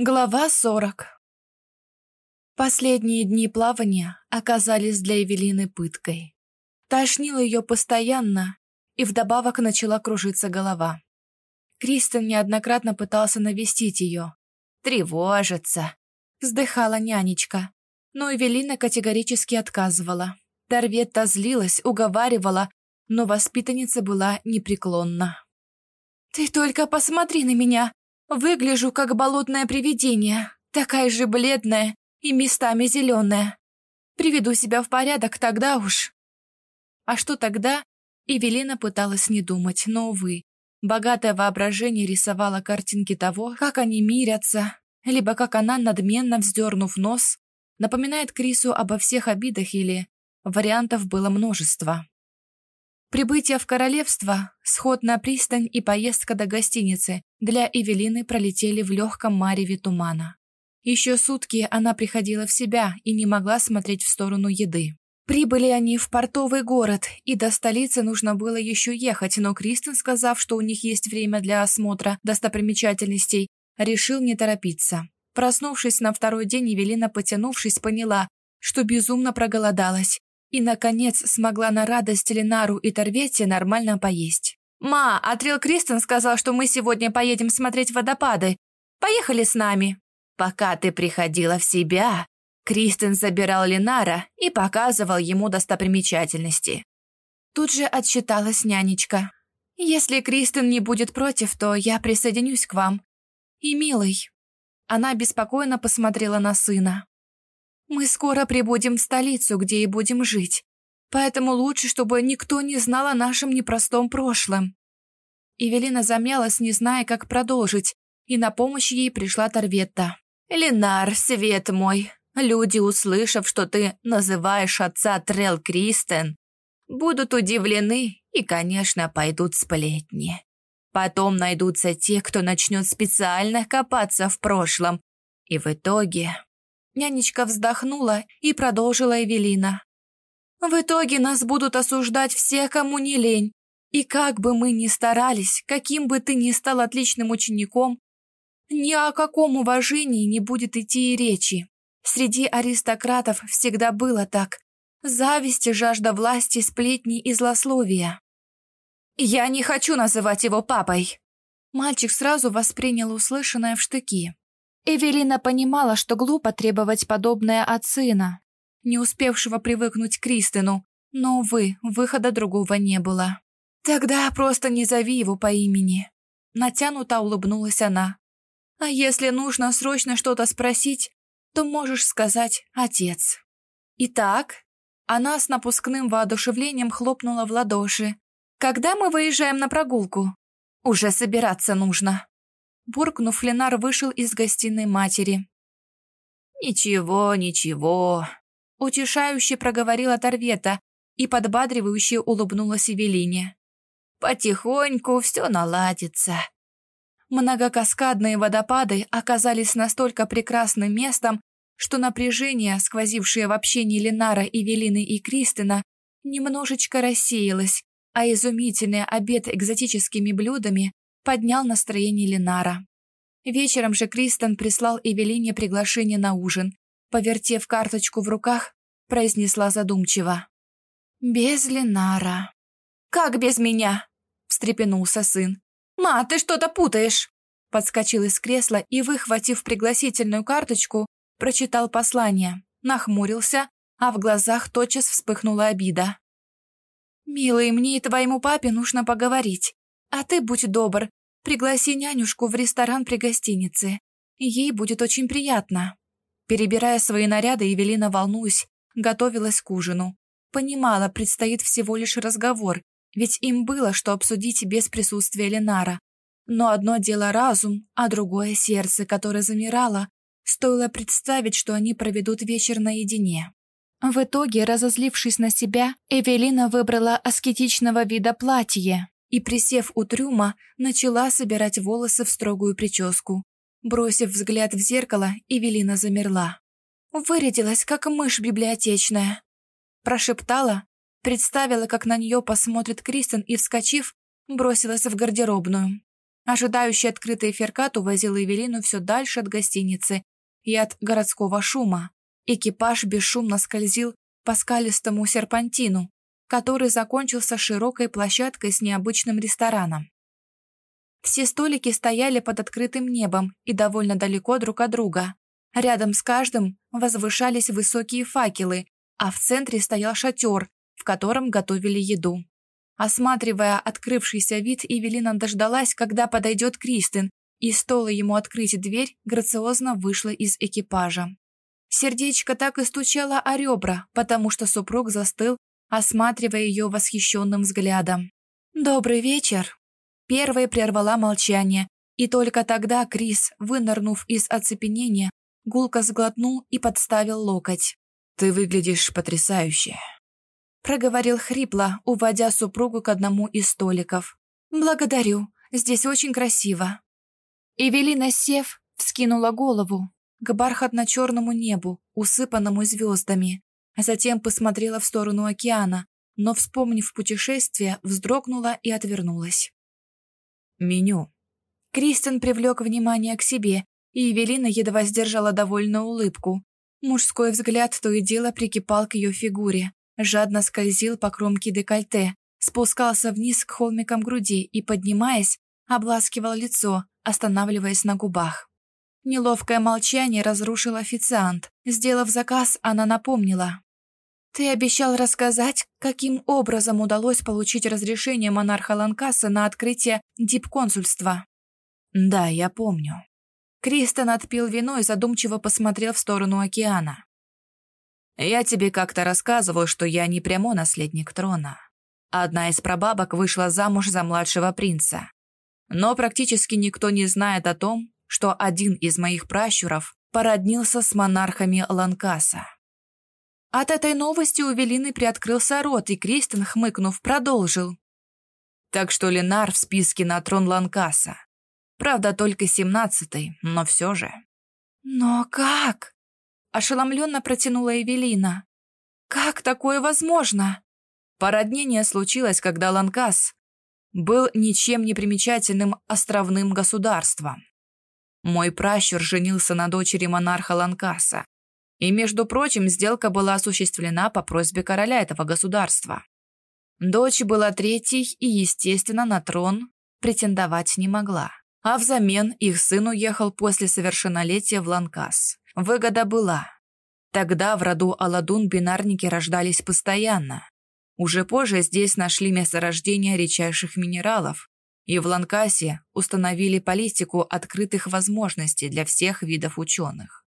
Глава 40 Последние дни плавания оказались для Эвелины пыткой. Тошнило ее постоянно, и вдобавок начала кружиться голова. Кристен неоднократно пытался навестить ее. «Тревожится», — вздыхала нянечка. Но Эвелина категорически отказывала. Торветта злилась, уговаривала, но воспитанница была непреклонна. «Ты только посмотри на меня!» Выгляжу, как болотное привидение, такая же бледная и местами зеленая. Приведу себя в порядок, тогда уж. А что тогда? Эвелина пыталась не думать, но, увы. Богатое воображение рисовало картинки того, как они мирятся, либо как она, надменно вздернув нос, напоминает Крису обо всех обидах или... Вариантов было множество. Прибытие в королевство, сход на пристань и поездка до гостиницы для Эвелины пролетели в легком мареве тумана. Еще сутки она приходила в себя и не могла смотреть в сторону еды. Прибыли они в портовый город, и до столицы нужно было еще ехать, но Кристен, сказав, что у них есть время для осмотра достопримечательностей, решил не торопиться. Проснувшись на второй день, Евелина, потянувшись, поняла, что безумно проголодалась и, наконец, смогла на радость Ленару и Торвете нормально поесть. «Ма, Атрил Кристен сказал, что мы сегодня поедем смотреть водопады. Поехали с нами». «Пока ты приходила в себя, Кристен забирал Ленара и показывал ему достопримечательности». Тут же отчиталась нянечка. «Если Кристен не будет против, то я присоединюсь к вам. И, милый...» Она беспокойно посмотрела на сына. Мы скоро прибудем в столицу, где и будем жить. Поэтому лучше, чтобы никто не знал о нашем непростом прошлом». Эвелина замялась, не зная, как продолжить, и на помощь ей пришла Торветта. «Ленар, свет мой, люди, услышав, что ты называешь отца Трел Кристен, будут удивлены и, конечно, пойдут сплетни. Потом найдутся те, кто начнет специально копаться в прошлом, и в итоге Нянечка вздохнула и продолжила Эвелина. «В итоге нас будут осуждать все, кому не лень. И как бы мы ни старались, каким бы ты ни стал отличным учеником, ни о каком уважении не будет идти и речи. Среди аристократов всегда было так. Зависть, жажда власти, сплетни и злословия. «Я не хочу называть его папой!» Мальчик сразу воспринял услышанное в штыки. Эвелина понимала, что глупо требовать подобное от сына, не успевшего привыкнуть к Кристину, но, увы, выхода другого не было. «Тогда просто не зови его по имени», — натянуто улыбнулась она. «А если нужно срочно что-то спросить, то можешь сказать «отец». Итак, она с напускным воодушевлением хлопнула в ладоши. «Когда мы выезжаем на прогулку? Уже собираться нужно». Буркнув, Ленар вышел из гостиной матери. «Ничего, ничего», — утешающе проговорила Торвета и подбадривающе улыбнулась Эвелине. «Потихоньку все наладится». Многокаскадные водопады оказались настолько прекрасным местом, что напряжение, сквозившее в общении Ленара, Эвелины и Кристина, немножечко рассеялось, а изумительный обед экзотическими блюдами поднял настроение Ленара. Вечером же Кристен прислал Эвелине приглашение на ужин. Повертев карточку в руках, произнесла задумчиво. «Без Ленара». «Как без меня?» – встрепенулся сын. «Ма, ты что-то путаешь!» Подскочил из кресла и, выхватив пригласительную карточку, прочитал послание, нахмурился, а в глазах тотчас вспыхнула обида. «Милый, мне и твоему папе нужно поговорить. А ты будь добр, Пригласи нянюшку в ресторан при гостинице. Ей будет очень приятно». Перебирая свои наряды, Евелина, волнуясь, готовилась к ужину. Понимала, предстоит всего лишь разговор, ведь им было что обсудить без присутствия Ленара. Но одно дело разум, а другое сердце, которое замирало, стоило представить, что они проведут вечер наедине. В итоге, разозлившись на себя, Эвелина выбрала аскетичного вида платье, и, присев у трюма, начала собирать волосы в строгую прическу. Бросив взгляд в зеркало, Эвелина замерла. Вырядилась, как мышь библиотечная. Прошептала, представила, как на нее посмотрит Кристен и, вскочив, бросилась в гардеробную. Ожидающий открытый феркат увозил Эвелину все дальше от гостиницы и от городского шума. Экипаж бесшумно скользил по скалистому серпантину, который закончился широкой площадкой с необычным рестораном. Все столики стояли под открытым небом и довольно далеко друг от друга. Рядом с каждым возвышались высокие факелы, а в центре стоял шатер, в котором готовили еду. Осматривая открывшийся вид, Эвелина дождалась, когда подойдет Кристин, и стоило ему открыть дверь, грациозно вышла из экипажа. Сердечко так и стучало о ребра, потому что супруг застыл, осматривая ее восхищенным взглядом. «Добрый вечер!» Первая прервала молчание, и только тогда Крис, вынырнув из оцепенения, гулко сглотнул и подставил локоть. «Ты выглядишь потрясающе», — проговорил хрипло, уводя супругу к одному из столиков. «Благодарю, здесь очень красиво». Эвелина, сев, вскинула голову к бархатно-черному небу, усыпанному звездами, затем посмотрела в сторону океана, но, вспомнив путешествие, вздрогнула и отвернулась. Меню. Кристин привлек внимание к себе, и Эвелина едва сдержала довольную улыбку. Мужской взгляд то и дело прикипал к ее фигуре, жадно скользил по кромке декольте, спускался вниз к холмикам груди и, поднимаясь, обласкивал лицо, останавливаясь на губах. Неловкое молчание разрушил официант. Сделав заказ, она напомнила. «Ты обещал рассказать, каким образом удалось получить разрешение монарха Ланкаса на открытие дипконсульства». «Да, я помню». Кристен отпил вино и задумчиво посмотрел в сторону океана. «Я тебе как-то рассказывал, что я не прямо наследник трона. Одна из прабабок вышла замуж за младшего принца. Но практически никто не знает о том, что один из моих пращуров породнился с монархами Ланкаса. От этой новости у Велины приоткрылся рот, и Кристен, хмыкнув, продолжил. Так что Ленар в списке на трон Ланкаса. Правда, только семнадцатый, но все же. «Но как?» – ошеломленно протянула Эвелина. «Как такое возможно?» Породнение случилось, когда Ланкас был ничем не примечательным островным государством. Мой пращур женился на дочери монарха Ланкаса, и, между прочим, сделка была осуществлена по просьбе короля этого государства. Дочь была третьей и, естественно, на трон претендовать не могла. А взамен их сын уехал после совершеннолетия в Ланкас. Выгода была. Тогда в роду Аладун бинарники рождались постоянно. Уже позже здесь нашли месторождение редчайших минералов, и в Ланкасе установили политику открытых возможностей для всех видов ученых.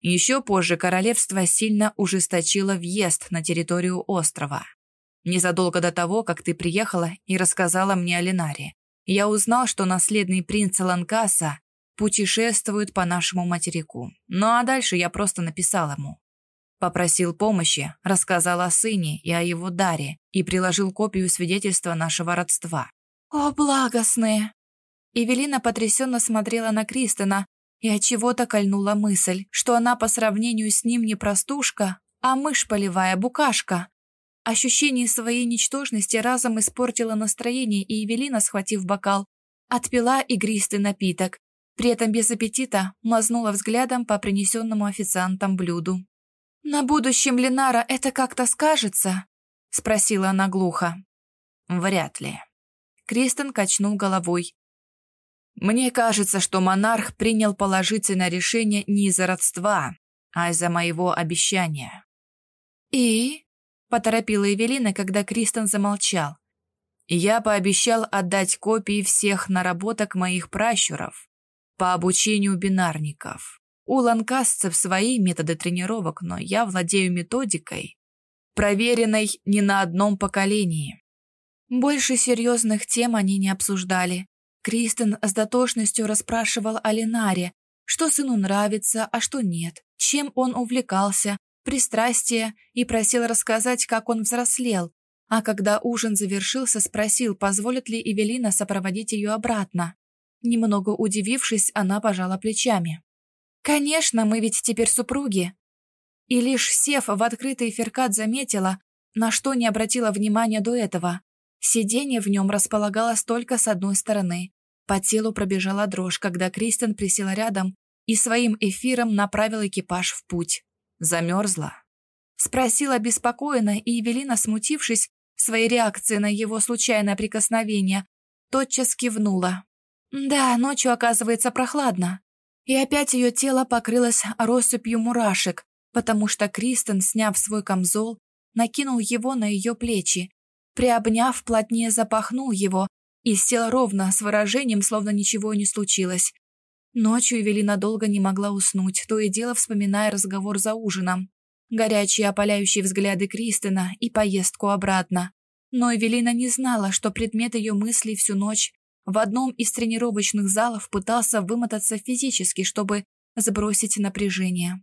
Еще позже королевство сильно ужесточило въезд на территорию острова. Незадолго до того, как ты приехала и рассказала мне о Ленаре, я узнал, что наследный принц Ланкаса путешествует по нашему материку. Ну а дальше я просто написал ему. Попросил помощи, рассказал о сыне и о его даре и приложил копию свидетельства нашего родства. «О, благостные!» Эвелина потрясенно смотрела на Кристина, и от чего то кольнула мысль, что она по сравнению с ним не простушка, а мышь полевая букашка. Ощущение своей ничтожности разом испортило настроение, и Евелина, схватив бокал, отпила игристый напиток, при этом без аппетита мазнула взглядом по принесенному официантам блюду. «На будущем Ленара это как-то скажется?» — спросила она глухо. «Вряд ли». Кристен качнул головой, мне кажется, что монарх принял положительное решение не из-за родства, а из-за моего обещания. «И?» – поторопила Эвелина, когда Кристен замолчал. «Я пообещал отдать копии всех наработок моих пращуров по обучению бинарников. У ланкасцев свои методы тренировок, но я владею методикой, проверенной не на одном поколении». Больше серьезных тем они не обсуждали, Кристен с дотошностью расспрашивал о Ленаре, что сыну нравится, а что нет, чем он увлекался, пристрастие, и просил рассказать, как он взрослел, а когда ужин завершился, спросил, позволит ли Эвелина сопроводить ее обратно. Немного удивившись, она пожала плечами. «Конечно, мы ведь теперь супруги». И лишь сев в открытый феркат заметила, на что не обратила внимания до этого. Сиденье в нем располагалось только с одной стороны. По телу пробежала дрожь, когда Кристен присела рядом и своим эфиром направил экипаж в путь. Замерзла. Спросила беспокойно, и Евелина, смутившись своей реакцией на его случайное прикосновение, тотчас кивнула. Да, ночью оказывается прохладно. И опять ее тело покрылось россыпью мурашек, потому что Кристен, сняв свой камзол, накинул его на ее плечи, приобняв, плотнее запахнул его и сел ровно, с выражением, словно ничего не случилось. Ночью Эвелина долго не могла уснуть, то и дело вспоминая разговор за ужином, горячие опаляющие взгляды Кристина и поездку обратно. Но Эвелина не знала, что предмет ее мыслей всю ночь в одном из тренировочных залов пытался вымотаться физически, чтобы сбросить напряжение.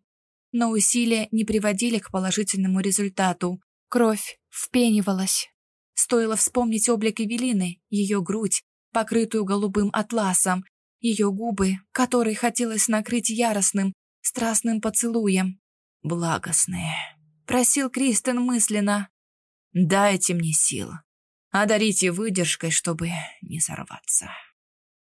Но усилия не приводили к положительному результату. Кровь впенивалась. Стоило вспомнить облик Эвелины, ее грудь, покрытую голубым атласом, ее губы, которые хотелось накрыть яростным, страстным поцелуем. «Благостные», — просил Кристен мысленно. «Дайте мне сил. Одарите выдержкой, чтобы не сорваться».